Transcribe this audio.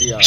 Yeah.